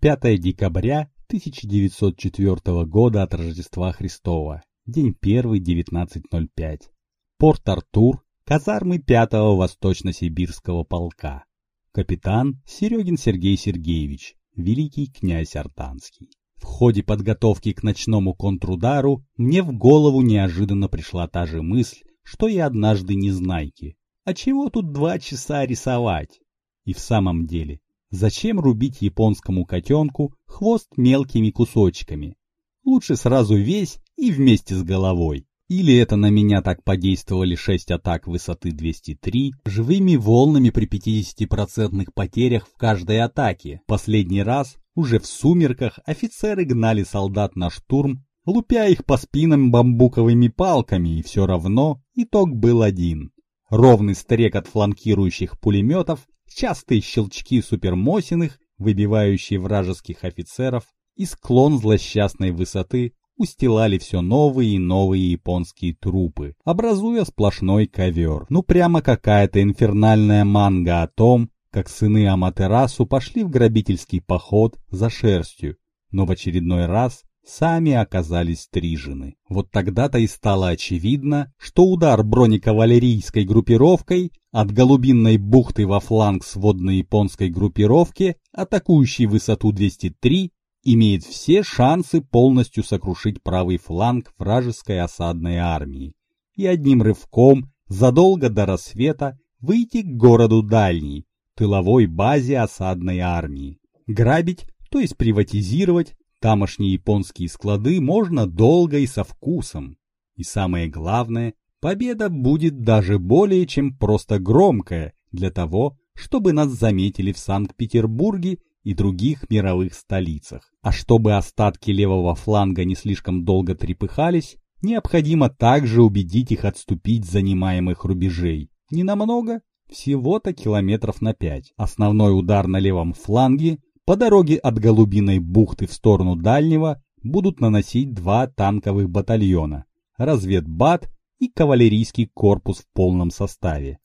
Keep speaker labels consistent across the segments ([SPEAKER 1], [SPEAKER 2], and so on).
[SPEAKER 1] 5 декабря 1904 года от Рождества Христова. День 1, 19.05. Порт-Артур, казармы 5-го Восточно-Сибирского полка. Капитан Серегин Сергей Сергеевич, великий князь Артанский. В ходе подготовки к ночному контрудару мне в голову неожиданно пришла та же мысль, что и однажды Незнайке. А чего тут два часа рисовать? И в самом деле, зачем рубить японскому котенку хвост мелкими кусочками? Лучше сразу весь и вместе с головой. Или это на меня так подействовали шесть атак высоты 203, живыми волнами при 50% потерях в каждой атаке. Последний раз, уже в сумерках, офицеры гнали солдат на штурм, лупя их по спинам бамбуковыми палками, и все равно итог был один. Ровный стрек от фланкирующих пулеметов, частые щелчки супермосиных, выбивающие вражеских офицеров, и склон злосчастной высоты устилали все новые и новые японские трупы, образуя сплошной ковер. Ну прямо какая-то инфернальная манга о том, как сыны Аматерасу пошли в грабительский поход за шерстью, но в очередной раз сами оказались стрижены. Вот тогда-то и стало очевидно, что удар бронекавалерийской группировкой от Голубинной бухты во фланг сводной японской группировки, атакующей высоту 203, имеет все шансы полностью сокрушить правый фланг вражеской осадной армии и одним рывком задолго до рассвета выйти к городу Дальний, тыловой базе осадной армии. Грабить, то есть приватизировать, тамошние японские склады можно долго и со вкусом. И самое главное, победа будет даже более чем просто громкая для того, чтобы нас заметили в Санкт-Петербурге и других мировых столицах. А чтобы остатки левого фланга не слишком долго трепыхались, необходимо также убедить их отступить с занимаемых рубежей. Не намного, всего-то километров на пять. Основной удар на левом фланге по дороге от Голубиной бухты в сторону Дальнего будут наносить два танковых батальона, разведбат и кавалерийский корпус в полном составе.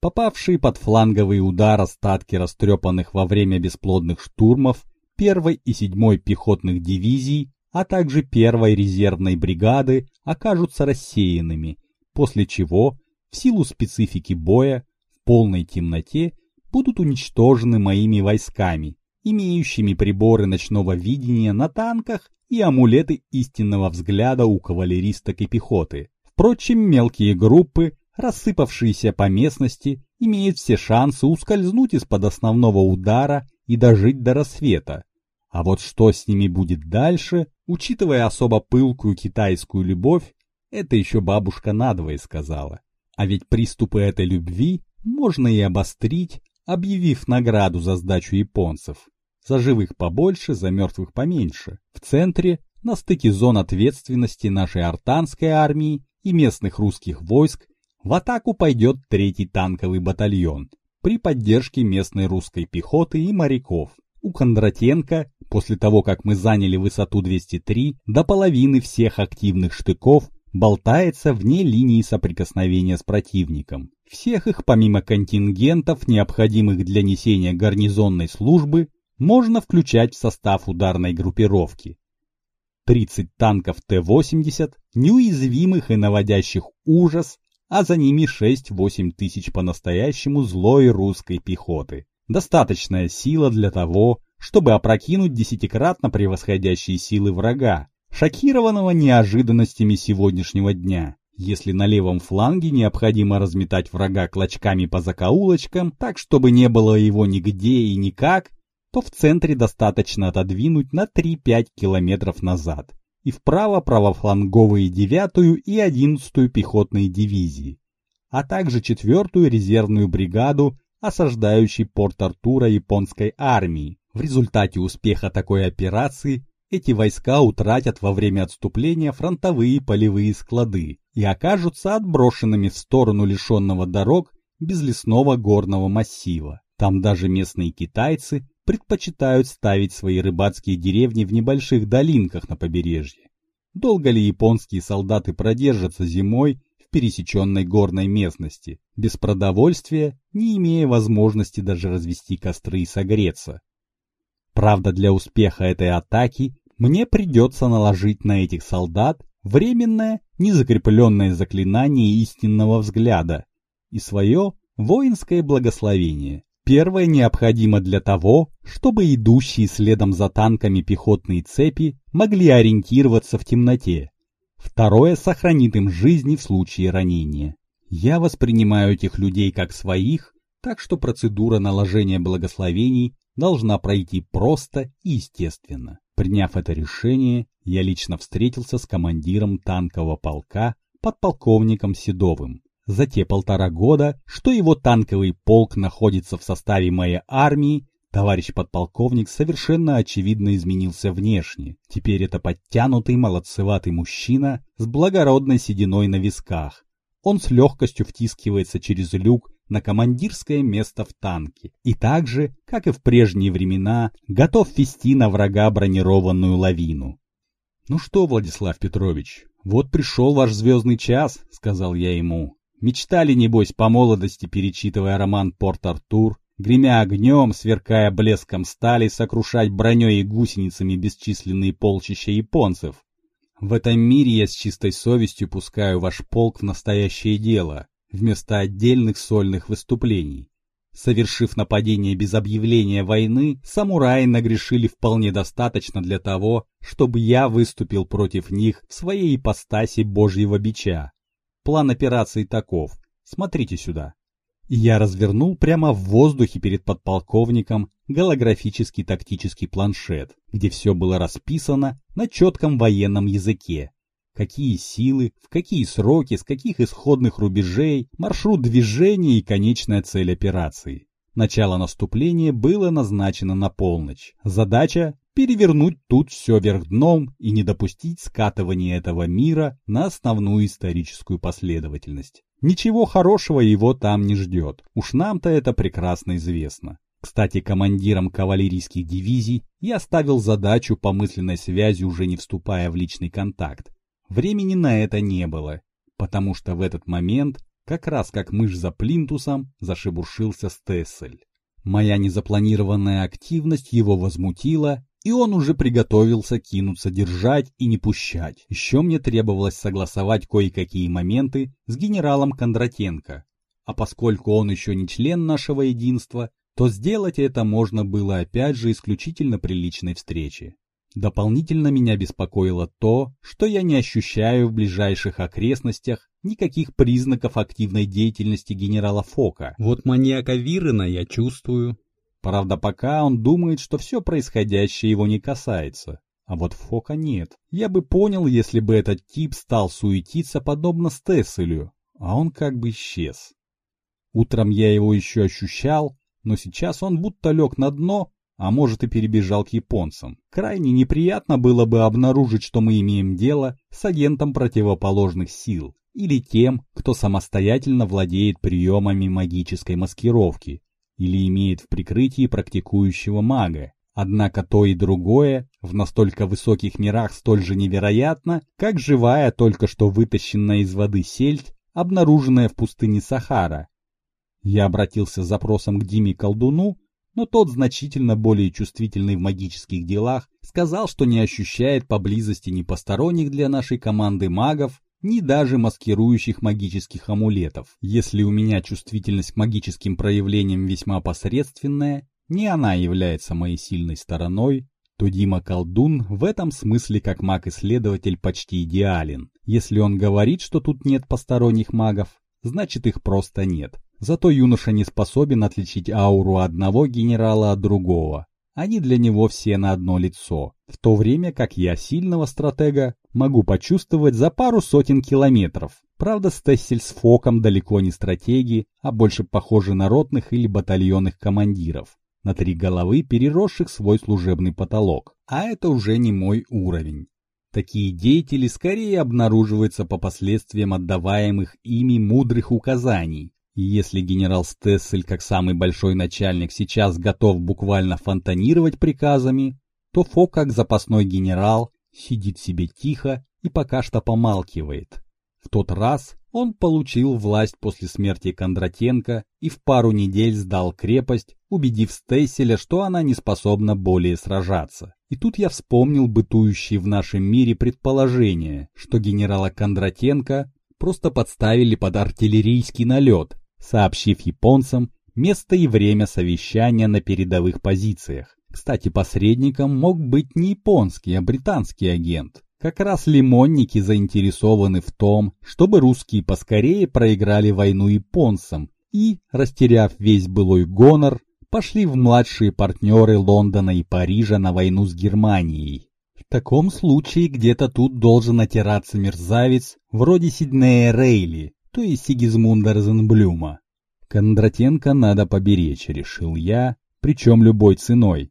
[SPEAKER 1] Попавшие под фланговый удар остатки растрепанных во время бесплодных штурмов 1 и 7 пехотных дивизий, а также 1 резервной бригады окажутся рассеянными, после чего, в силу специфики боя, в полной темноте будут уничтожены моими войсками, имеющими приборы ночного видения на танках и амулеты истинного взгляда у кавалеристок и пехоты. Впрочем, мелкие группы рассыпавшиеся по местности, имеют все шансы ускользнуть из-под основного удара и дожить до рассвета. А вот что с ними будет дальше, учитывая особо пылкую китайскую любовь, это еще бабушка надвое сказала. А ведь приступы этой любви можно и обострить, объявив награду за сдачу японцев. За живых побольше, за мертвых поменьше. В центре, на стыке зон ответственности нашей артанской армии и местных русских войск, в атаку пойдет третий танковый батальон при поддержке местной русской пехоты и моряков. У Кондратенко, после того, как мы заняли высоту 203, до половины всех активных штыков болтается вне линии соприкосновения с противником. Всех их, помимо контингентов, необходимых для несения гарнизонной службы, можно включать в состав ударной группировки. 30 танков Т-80, неуязвимых и наводящих ужас, а за ними 6-8 тысяч по-настоящему злой русской пехоты. Достаточная сила для того, чтобы опрокинуть десятикратно превосходящие силы врага, шокированного неожиданностями сегодняшнего дня. Если на левом фланге необходимо разметать врага клочками по закоулочкам, так чтобы не было его нигде и никак, то в центре достаточно отодвинуть на 3-5 километров назад и вправо правофланговые 9-ю и 11-ю пехотные дивизии, а также 4-ю резервную бригаду, осаждающей порт Артура японской армии. В результате успеха такой операции эти войска утратят во время отступления фронтовые полевые склады и окажутся отброшенными в сторону лишенного дорог безлесного горного массива. Там даже местные китайцы предпочитают ставить свои рыбацкие деревни в небольших долинках на побережье. Долго ли японские солдаты продержатся зимой в пересеченной горной местности, без продовольствия, не имея возможности даже развести костры и согреться? Правда, для успеха этой атаки мне придется наложить на этих солдат временное, незакрепленное заклинание истинного взгляда и свое воинское благословение. Первое необходимо для того, чтобы идущие следом за танками пехотные цепи могли ориентироваться в темноте. Второе сохранит им жизни в случае ранения. Я воспринимаю этих людей как своих, так что процедура наложения благословений должна пройти просто и естественно. Приняв это решение, я лично встретился с командиром танкового полка, подполковником Седовым. За те полтора года, что его танковый полк находится в составе моей армии, товарищ подполковник совершенно очевидно изменился внешне. Теперь это подтянутый, молодцеватый мужчина с благородной сединой на висках. Он с легкостью втискивается через люк на командирское место в танке и так же, как и в прежние времена, готов вести на врага бронированную лавину. «Ну что, Владислав Петрович, вот пришел ваш звездный час», — сказал я ему. «Мечтали, небось, по молодости, перечитывая роман «Порт-Артур», гремя огнем, сверкая блеском стали, сокрушать броней и гусеницами бесчисленные полчища японцев. В этом мире я с чистой совестью пускаю ваш полк в настоящее дело, вместо отдельных сольных выступлений. Совершив нападение без объявления войны, самураи нагрешили вполне достаточно для того, чтобы я выступил против них в своей ипостаси божьего бича. План операции таков. Смотрите сюда. Я развернул прямо в воздухе перед подполковником голографический тактический планшет, где все было расписано на четком военном языке, какие силы, в какие сроки, с каких исходных рубежей, маршрут движения и конечная цель операции. Начало наступления было назначено на полночь. Задача – перевернуть тут все вверх дном и не допустить скатывания этого мира на основную историческую последовательность. Ничего хорошего его там не ждет, уж нам-то это прекрасно известно. Кстати, командиром кавалерийских дивизий я ставил задачу по мысленной связи, уже не вступая в личный контакт, Времени на это не было, потому что в этот момент, как раз как мышь за плинтусом, зашебуршился Стессель. Моя незапланированная активность его возмутила, и он уже приготовился кинуться держать и не пущать. Еще мне требовалось согласовать кое-какие моменты с генералом Кондратенко. А поскольку он еще не член нашего единства, то сделать это можно было опять же исключительно при личной встрече. Дополнительно меня беспокоило то, что я не ощущаю в ближайших окрестностях никаких признаков активной деятельности генерала Фока. Вот маньяка Вирена я чувствую. Правда, пока он думает, что все происходящее его не касается. А вот Фока нет. Я бы понял, если бы этот тип стал суетиться подобно Стесселю, а он как бы исчез. Утром я его еще ощущал, но сейчас он будто лег на дно а может и перебежал к японцам. Крайне неприятно было бы обнаружить, что мы имеем дело с агентом противоположных сил или тем, кто самостоятельно владеет приемами магической маскировки или имеет в прикрытии практикующего мага. Однако то и другое в настолько высоких мирах столь же невероятно, как живая только что вытащенная из воды сельдь, обнаруженная в пустыне Сахара. Я обратился с запросом к Диме Колдуну, но тот, значительно более чувствительный в магических делах, сказал, что не ощущает поблизости ни посторонних для нашей команды магов, ни даже маскирующих магических амулетов. Если у меня чувствительность к магическим проявлениям весьма посредственная, не она является моей сильной стороной, то Дима Колдун в этом смысле как маг-исследователь почти идеален. Если он говорит, что тут нет посторонних магов, значит их просто нет. Зато юноша не способен отличить ауру одного генерала от другого. Они для него все на одно лицо, в то время как я сильного стратега могу почувствовать за пару сотен километров. Правда, Стессель с Фоком далеко не стратеги, а больше похожи на ротных или батальонных командиров, на три головы, переросших свой служебный потолок. А это уже не мой уровень. Такие деятели скорее обнаруживаются по последствиям отдаваемых ими мудрых указаний, и если генерал Стессель, как самый большой начальник, сейчас готов буквально фонтанировать приказами, то Фо, как запасной генерал, сидит себе тихо и пока что помалкивает. В тот раз, Он получил власть после смерти Кондратенко и в пару недель сдал крепость, убедив Стесселя, что она не способна более сражаться. И тут я вспомнил бытующие в нашем мире предположение, что генерала Кондратенко просто подставили под артиллерийский налет, сообщив японцам место и время совещания на передовых позициях. Кстати, посредником мог быть не японский, а британский агент. Как раз лимонники заинтересованы в том, чтобы русские поскорее проиграли войну японцам и, растеряв весь былой гонор, пошли в младшие партнеры Лондона и Парижа на войну с Германией. В таком случае где-то тут должен отираться мерзавец вроде Сиднея Рейли, то есть Сигизмунда Розенблюма. Кондратенко надо поберечь, решил я, причем любой ценой.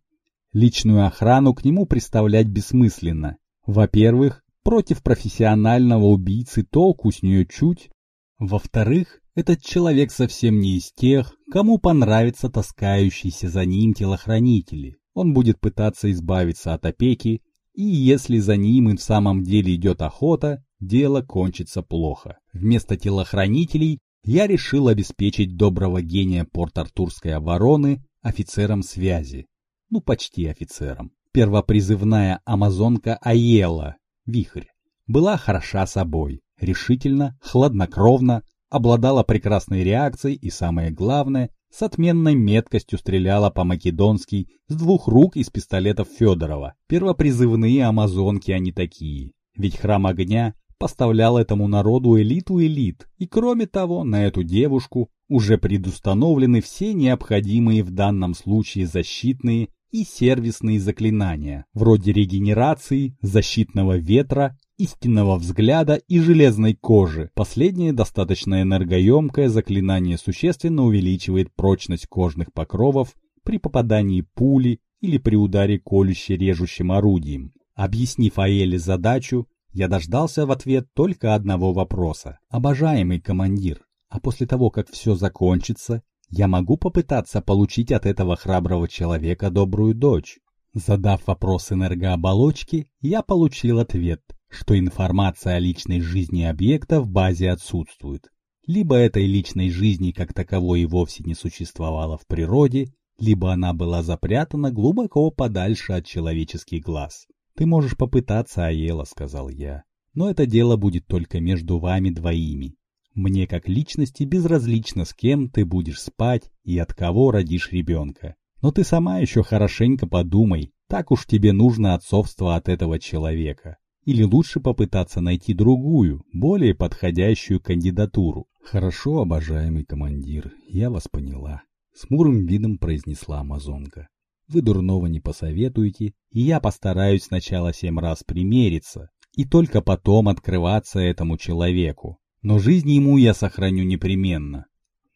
[SPEAKER 1] Личную охрану к нему представлять бессмысленно. Во-первых, против профессионального убийцы толку с нее чуть. Во-вторых, этот человек совсем не из тех, кому понравятся таскающиеся за ним телохранители. Он будет пытаться избавиться от опеки, и если за ним и в самом деле идет охота, дело кончится плохо. Вместо телохранителей я решил обеспечить доброго гения Порт-Артурской обороны офицером связи. Ну, почти офицером первопризывная амазонка Аела, Вихрь, была хороша собой, решительно, хладнокровно, обладала прекрасной реакцией и, самое главное, с отменной меткостью стреляла по-македонски с двух рук из пистолетов Федорова. Первопризывные амазонки они такие. Ведь храм огня поставлял этому народу элиту элит, и кроме того, на эту девушку уже предустановлены все необходимые в данном случае защитные и сервисные заклинания, вроде регенерации, защитного ветра, истинного взгляда и железной кожи. Последнее достаточно энергоемкое заклинание существенно увеличивает прочность кожных покровов при попадании пули или при ударе колюще-режущим орудием. Объяснив Аэле задачу, я дождался в ответ только одного вопроса. «Обожаемый командир, а после того, как все закончится, я могу попытаться получить от этого храброго человека добрую дочь. Задав вопрос энергооболочки, я получил ответ, что информация о личной жизни объекта в базе отсутствует. Либо этой личной жизни как таковой и вовсе не существовало в природе, либо она была запрятана глубоко подальше от человеческих глаз. «Ты можешь попытаться, Аела», — сказал я. «Но это дело будет только между вами двоими. Мне как личности безразлично, с кем ты будешь спать и от кого родишь ребенка. Но ты сама еще хорошенько подумай, так уж тебе нужно отцовство от этого человека. Или лучше попытаться найти другую, более подходящую кандидатуру. Хорошо, обожаемый командир, я вас поняла. С мурым видом произнесла амазонка. Вы дурного не посоветуете, и я постараюсь сначала семь раз примериться, и только потом открываться этому человеку но жизнь ему я сохраню непременно.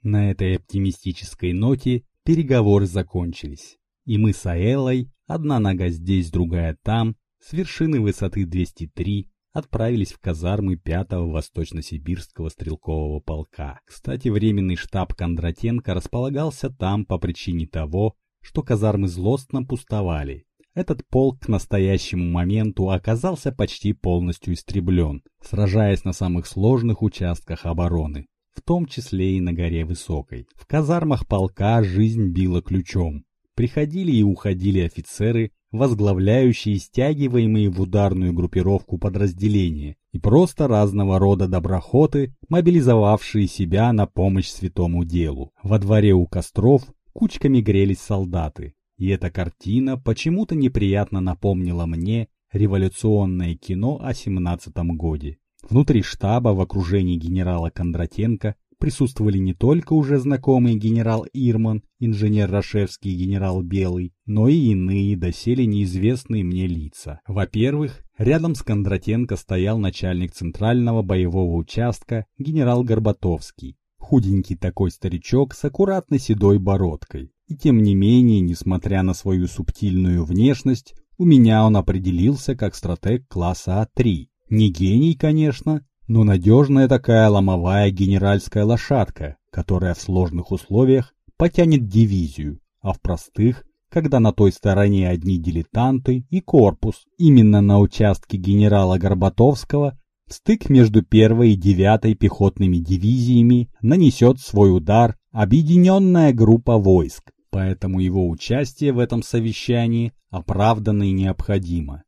[SPEAKER 1] На этой оптимистической ноте переговоры закончились, и мы с Аэллой, одна нога здесь, другая там, с вершины высоты 203 отправились в казармы 5-го Восточно-Сибирского стрелкового полка. Кстати, временный штаб Кондратенко располагался там по причине того, что казармы злостно пустовали, этот полк к настоящему моменту оказался почти полностью истреблен, сражаясь на самых сложных участках обороны, в том числе и на горе Высокой. В казармах полка жизнь била ключом. Приходили и уходили офицеры, возглавляющие стягиваемые в ударную группировку подразделения, и просто разного рода доброхоты, мобилизовавшие себя на помощь святому делу. Во дворе у костров кучками грелись солдаты, и эта картина почему-то неприятно напомнила мне революционное кино о 17-м годе. Внутри штаба в окружении генерала Кондратенко присутствовали не только уже знакомый генерал Ирман, инженер Рашевский и генерал Белый, но и иные доселе неизвестные мне лица. Во-первых, рядом с Кондратенко стоял начальник центрального боевого участка генерал Горбатовский, худенький такой старичок с аккуратной седой бородкой. И тем не менее, несмотря на свою субтильную внешность, у меня он определился как стратег класса А3. Не гений, конечно, но надежная такая ломовая генеральская лошадка, которая в сложных условиях потянет дивизию, а в простых, когда на той стороне одни дилетанты и корпус. Именно на участке генерала Горбатовского стык между первой и девятой пехотными дивизиями нанесет свой удар объединенная группа войск, поэтому его участие в этом совещании оправдано и необходимо.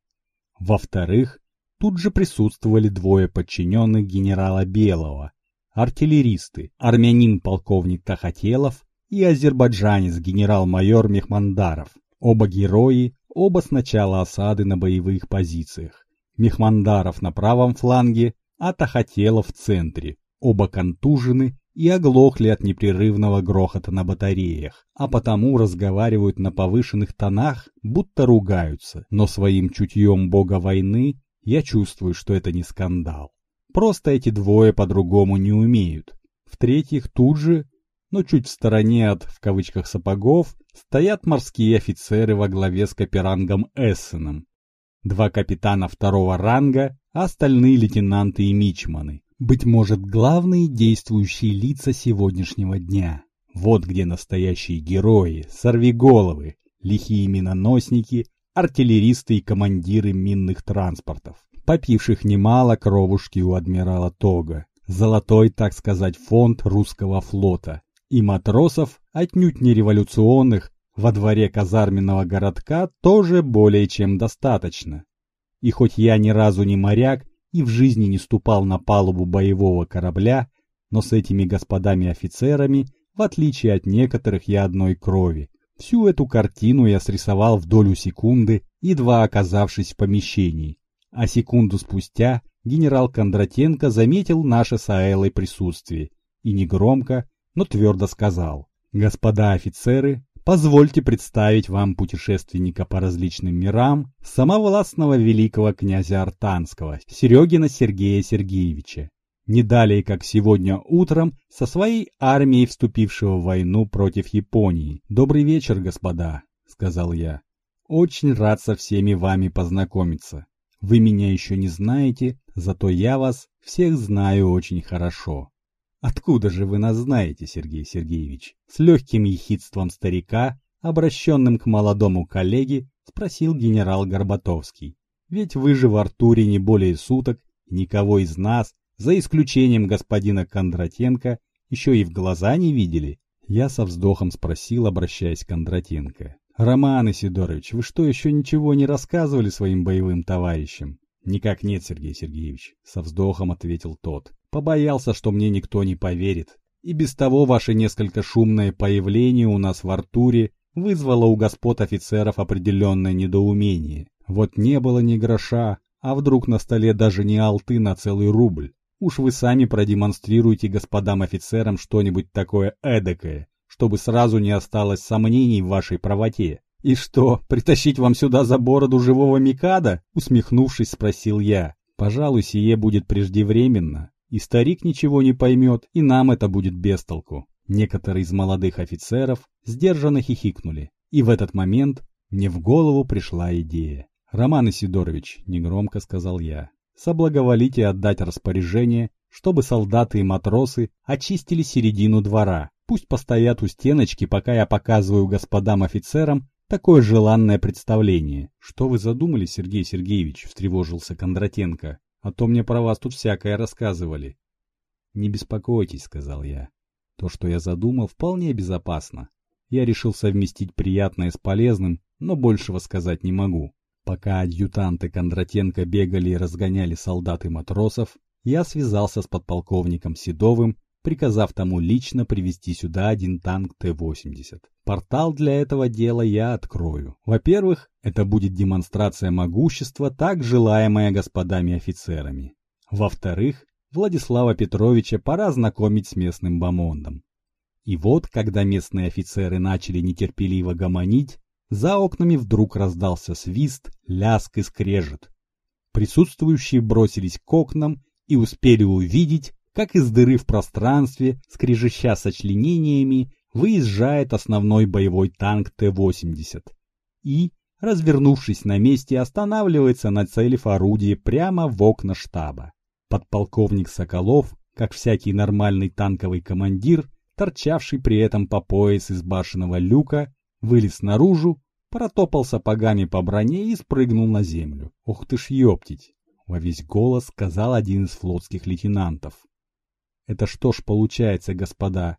[SPEAKER 1] Во-вторых, тут же присутствовали двое подчиненных генерала Белого, артиллеристы, армянин-полковник Тахателов и азербайджанец генерал-майор Мехмандаров. Оба герои, оба с начала осады на боевых позициях. Мехмандаров на правом фланге, а Тахателов в центре. Оба контужены и оглохли от непрерывного грохота на батареях, а потому разговаривают на повышенных тонах, будто ругаются, но своим чутьем бога войны я чувствую, что это не скандал. Просто эти двое по-другому не умеют. В-третьих, тут же, но чуть в стороне от, в кавычках, сапогов, стоят морские офицеры во главе с каперангом Эссеном. Два капитана второго ранга, а остальные лейтенанты и мичманы. Быть может, главные действующие лица сегодняшнего дня. Вот где настоящие герои, сорвиголовы, лихие миноносники, артиллеристы и командиры минных транспортов, попивших немало кровушки у адмирала Тога, золотой, так сказать, фонд русского флота, и матросов, отнюдь не революционных, во дворе казарменного городка тоже более чем достаточно. И хоть я ни разу не моряк, и в жизни не ступал на палубу боевого корабля, но с этими господами-офицерами, в отличие от некоторых, я одной крови. Всю эту картину я срисовал в долю секунды, едва оказавшись в помещении. А секунду спустя генерал Кондратенко заметил наше с Аэлой присутствие и негромко, но твердо сказал «Господа офицеры, Позвольте представить вам путешественника по различным мирам, самовластного великого князя Артанского, Серегина Сергея Сергеевича. Не далее, как сегодня утром, со своей армией вступившего в войну против Японии. «Добрый вечер, господа», — сказал я. «Очень рад со всеми вами познакомиться. Вы меня еще не знаете, зато я вас всех знаю очень хорошо. «Откуда же вы нас знаете, Сергей Сергеевич?» С легким ехидством старика, обращенным к молодому коллеге, спросил генерал Горбатовский. «Ведь вы же в Артуре не более суток, никого из нас, за исключением господина Кондратенко, еще и в глаза не видели?» Я со вздохом спросил, обращаясь к Кондратенко. «Роман Исидорович, вы что, еще ничего не рассказывали своим боевым товарищам?» «Никак нет, Сергей Сергеевич», — со вздохом ответил тот. Побоялся, что мне никто не поверит. И без того ваше несколько шумное появление у нас в Артуре вызвало у господ офицеров определенное недоумение. Вот не было ни гроша, а вдруг на столе даже не алты на целый рубль. Уж вы сами продемонстрируете господам офицерам что-нибудь такое эдакое, чтобы сразу не осталось сомнений в вашей правоте. «И что, притащить вам сюда за бороду живого Микада?» Усмехнувшись, спросил я. «Пожалуй, сие будет преждевременно. И старик ничего не поймет, и нам это будет бестолку. Некоторые из молодых офицеров сдержанно хихикнули. И в этот момент мне в голову пришла идея. «Роман Исидорович», — негромко сказал я, — «соблаговолите отдать распоряжение, чтобы солдаты и матросы очистили середину двора. Пусть постоят у стеночки, пока я показываю господам офицерам такое желанное представление». «Что вы задумали, Сергей Сергеевич?» — встревожился Кондратенко. А то мне про вас тут всякое рассказывали. Не беспокойтесь, сказал я. То, что я задумал, вполне безопасно. Я решил совместить приятное с полезным, но большего сказать не могу. Пока адъютанты Кондратенко бегали и разгоняли солдат и матросов, я связался с подполковником Седовым приказав тому лично привести сюда один танк Т-80. Портал для этого дела я открою. Во-первых, это будет демонстрация могущества, так желаемая господами офицерами. Во-вторых, Владислава Петровича пора знакомить с местным бомондом. И вот, когда местные офицеры начали нетерпеливо гомонить, за окнами вдруг раздался свист, ляск и скрежет. Присутствующие бросились к окнам и успели увидеть, как из дыры в пространстве, скрежеща сочленениями, выезжает основной боевой танк Т-80 и, развернувшись на месте, останавливается, нацелив орудие прямо в окна штаба. Подполковник Соколов, как всякий нормальный танковый командир, торчавший при этом по пояс из башенного люка, вылез наружу, протопал сапогами по броне и спрыгнул на землю. Ух ты ж ёптить! во весь голос сказал один из флотских лейтенантов. Это что ж получается, господа,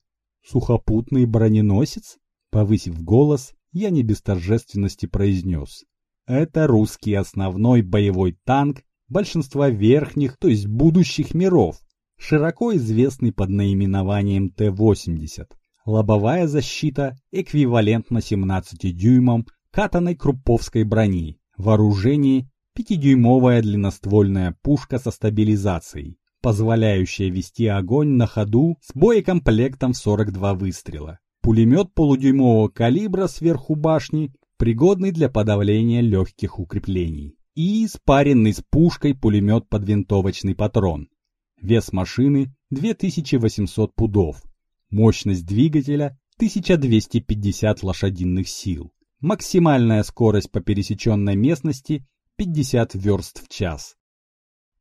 [SPEAKER 1] сухопутный броненосец? Повысив голос, я не без торжественности произнес. Это русский основной боевой танк большинства верхних, то есть будущих миров, широко известный под наименованием Т-80. Лобовая защита эквивалентна 17 дюймам катаной крупповской брони. Вооружение 5-дюймовая длинноствольная пушка со стабилизацией, позволяющая вести огонь на ходу с боекомплектом в 42 выстрела. Пулемет полудюймового калибра сверху башни, пригодный для подавления легких укреплений. И спаренный с пушкой пулемет под винтовочный патрон. Вес машины 2800 пудов. Мощность двигателя 1250 лошадиных сил. Максимальная скорость по пересеченной местности 50 верст в час.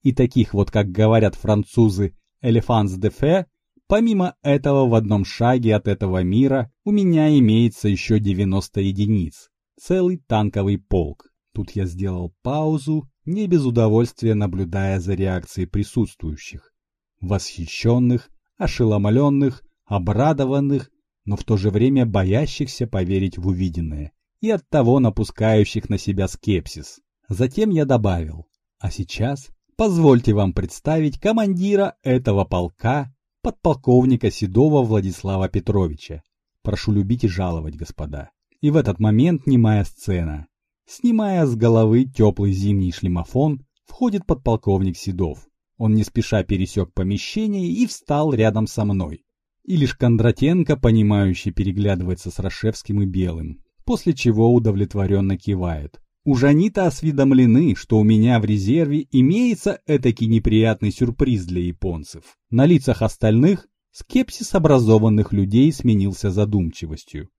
[SPEAKER 1] И таких вот, как говорят французы, «элефанс де фе», помимо этого в одном шаге от этого мира у меня имеется еще 90 единиц. Целый танковый полк. Тут я сделал паузу, не без удовольствия наблюдая за реакцией присутствующих. Восхищенных, ошеломленных, обрадованных, но в то же время боящихся поверить в увиденное и оттого напускающих на себя скепсис. Затем я добавил, а сейчас позвольте вам представить командира этого полка, подполковника Седова Владислава Петровича. Прошу любить и жаловать, господа. И в этот момент немая сцена. Снимая с головы теплый зимний шлемофон, входит подполковник Седов. Он не спеша пересек помещение и встал рядом со мной. И лишь Кондратенко, понимающий, переглядывается с Рашевским и Белым, после чего удовлетворенно кивает. Уж они-то осведомлены, что у меня в резерве имеется этакий неприятный сюрприз для японцев. На лицах остальных скепсис образованных людей сменился задумчивостью.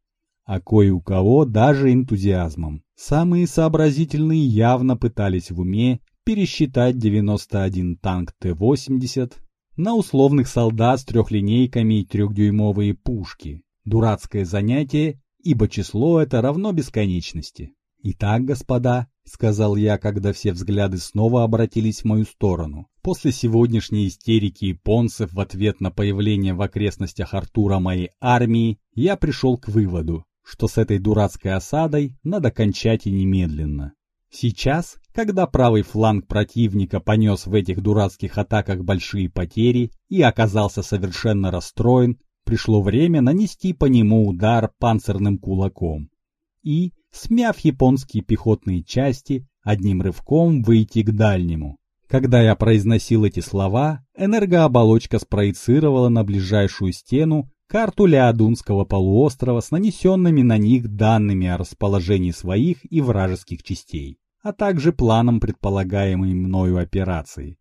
[SPEAKER 1] А кое у кого даже энтузиазмом. Самые сообразительные явно пытались в уме пересчитать 91 танк Т-80 на условных солдат с трехлинейками и трехдюймовые пушки. Дурацкое занятие, ибо число это равно бесконечности. «Итак, господа», — сказал я, когда все взгляды снова обратились в мою сторону, после сегодняшней истерики японцев в ответ на появление в окрестностях Артура моей армии, я пришел к выводу, что с этой дурацкой осадой надо кончать и немедленно. Сейчас, когда правый фланг противника понес в этих дурацких атаках большие потери и оказался совершенно расстроен, пришло время нанести по нему удар панцирным кулаком. И, смяв японские пехотные части, одним рывком выйти к дальнему. Когда я произносил эти слова, энергооболочка спроецировала на ближайшую стену карту Леодунского полуострова с нанесенными на них данными о расположении своих и вражеских частей, а также планом предполагаемой мною операции.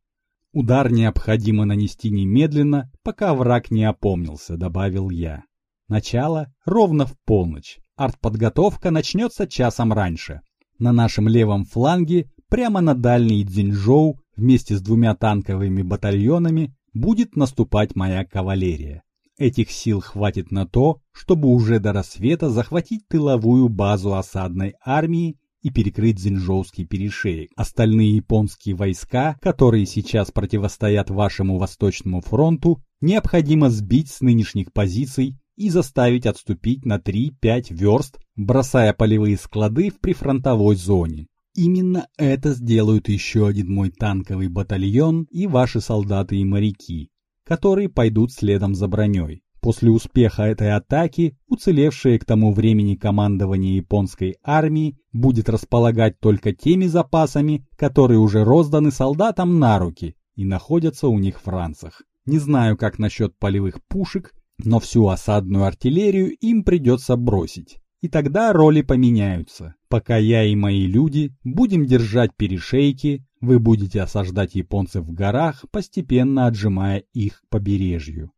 [SPEAKER 1] Удар необходимо нанести немедленно, пока враг не опомнился, добавил я. Начало ровно в полночь. Артподготовка начнется часом раньше. На нашем левом фланге, прямо на дальний Дзиньжоу, вместе с двумя танковыми батальонами, будет наступать моя кавалерия. Этих сил хватит на то, чтобы уже до рассвета захватить тыловую базу осадной армии и перекрыть Зинжоуский перешеек. Остальные японские войска, которые сейчас противостоят вашему Восточному фронту, необходимо сбить с нынешних позиций и заставить отступить на 3-5 верст, бросая полевые склады в прифронтовой зоне. Именно это сделают еще один мой танковый батальон и ваши солдаты и моряки, которые пойдут следом за броней. После успеха этой атаки, уцелевшее к тому времени командование японской армии будет располагать только теми запасами, которые уже розданы солдатам на руки и находятся у них в ранцах. Не знаю, как насчет полевых пушек, но всю осадную артиллерию им придется бросить. И тогда роли поменяются. Пока я и мои люди будем держать перешейки, вы будете осаждать японцев в горах, постепенно отжимая их к побережью.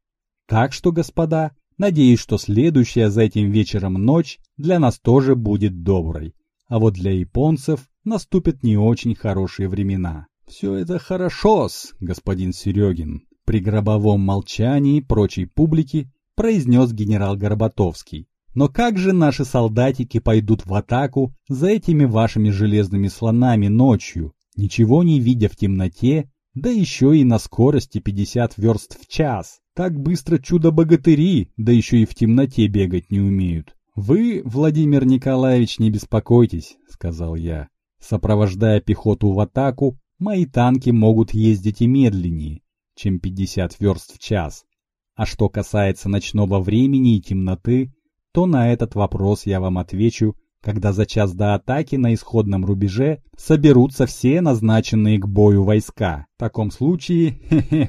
[SPEAKER 1] Так что, господа, надеюсь, что следующая за этим вечером ночь для нас тоже будет доброй. А вот для японцев наступят не очень хорошие времена. Все это хорошо-с, господин Серегин, при гробовом молчании прочей публики произнес генерал Горбатовский. Но как же наши солдатики пойдут в атаку за этими вашими железными слонами ночью? Ничего не видя в темноте, да еще и на скорости 50 верст в час. Так быстро чудо-богатыри, да еще и в темноте бегать не умеют. «Вы, Владимир Николаевич, не беспокойтесь», — сказал я. «Сопровождая пехоту в атаку, мои танки могут ездить и медленнее, чем 50 верст в час. А что касается ночного времени и темноты, то на этот вопрос я вам отвечу, когда за час до атаки на исходном рубеже соберутся все назначенные к бою войска. В таком случае,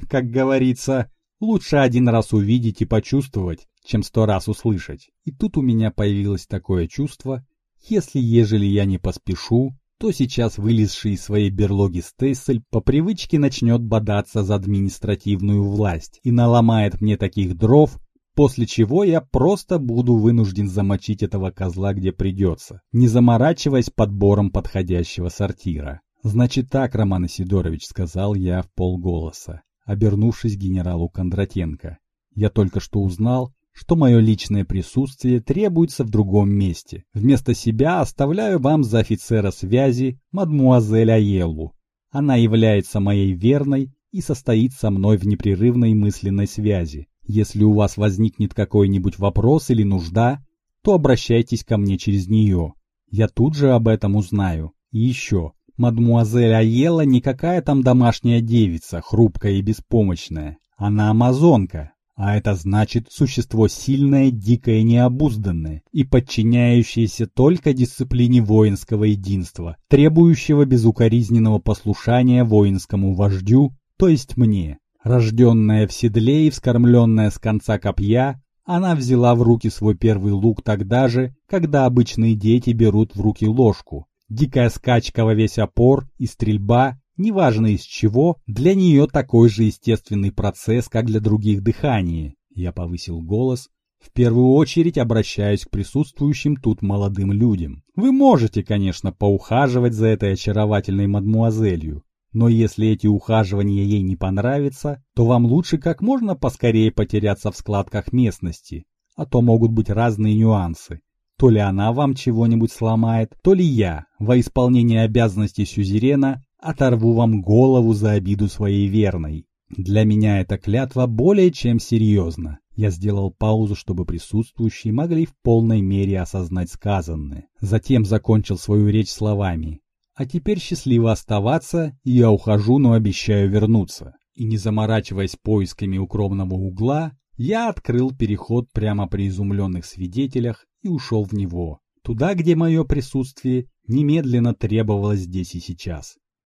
[SPEAKER 1] как говорится, лучше один раз увидеть и почувствовать, чем сто раз услышать. И тут у меня появилось такое чувство, если ежели я не поспешу, то сейчас вылезший из своей берлоги Стейсель по привычке начнет бодаться за административную власть и наломает мне таких дров, после чего я просто буду вынужден замочить этого козла где придется, не заморачиваясь подбором подходящего сортира. «Значит так, Роман Исидорович», — сказал я в полголоса, обернувшись генералу Кондратенко. «Я только что узнал, что мое личное присутствие требуется в другом месте. Вместо себя оставляю вам за офицера связи мадмуазель Аеллу. Она является моей верной и состоит со мной в непрерывной мысленной связи. Если у вас возникнет какой-нибудь вопрос или нужда, то обращайтесь ко мне через нее. Я тут же об этом узнаю. И еще, мадмуазель Аела не какая там домашняя девица, хрупкая и беспомощная. Она амазонка, а это значит существо сильное, дикое, необузданное и подчиняющееся только дисциплине воинского единства, требующего безукоризненного послушания воинскому вождю, то есть мне. Рожденная в седле и вскормленная с конца копья, она взяла в руки свой первый лук тогда же, когда обычные дети берут в руки ложку. Дикая скачка во весь опор и стрельба неважно из чего, для нее такой же естественный процесс, как для других дыхание. Я повысил голос, в первую очередь обращаюсь к присутствующим тут молодым людям. Вы можете, конечно, поухаживать за этой очаровательной мадмуазелью, но если эти ухаживания ей не понравятся, то вам лучше как можно поскорее потеряться в складках местности, а то могут быть разные нюансы. То ли она вам чего-нибудь сломает, то ли я, во исполнение обязанностей сюзерена, оторву вам голову за обиду своей верной. Для меня эта клятва более чем серьезна. Я сделал паузу, чтобы присутствующие могли в полной мере осознать сказанное. Затем закончил свою речь словами. А теперь счастливо оставаться, я ухожу, но обещаю вернуться. И не заморачиваясь поисками укромного угла, я открыл переход прямо при изумленных свидетелях и ушел в него. Туда, где мое присутствие немедленно требовалось здесь и сейчас.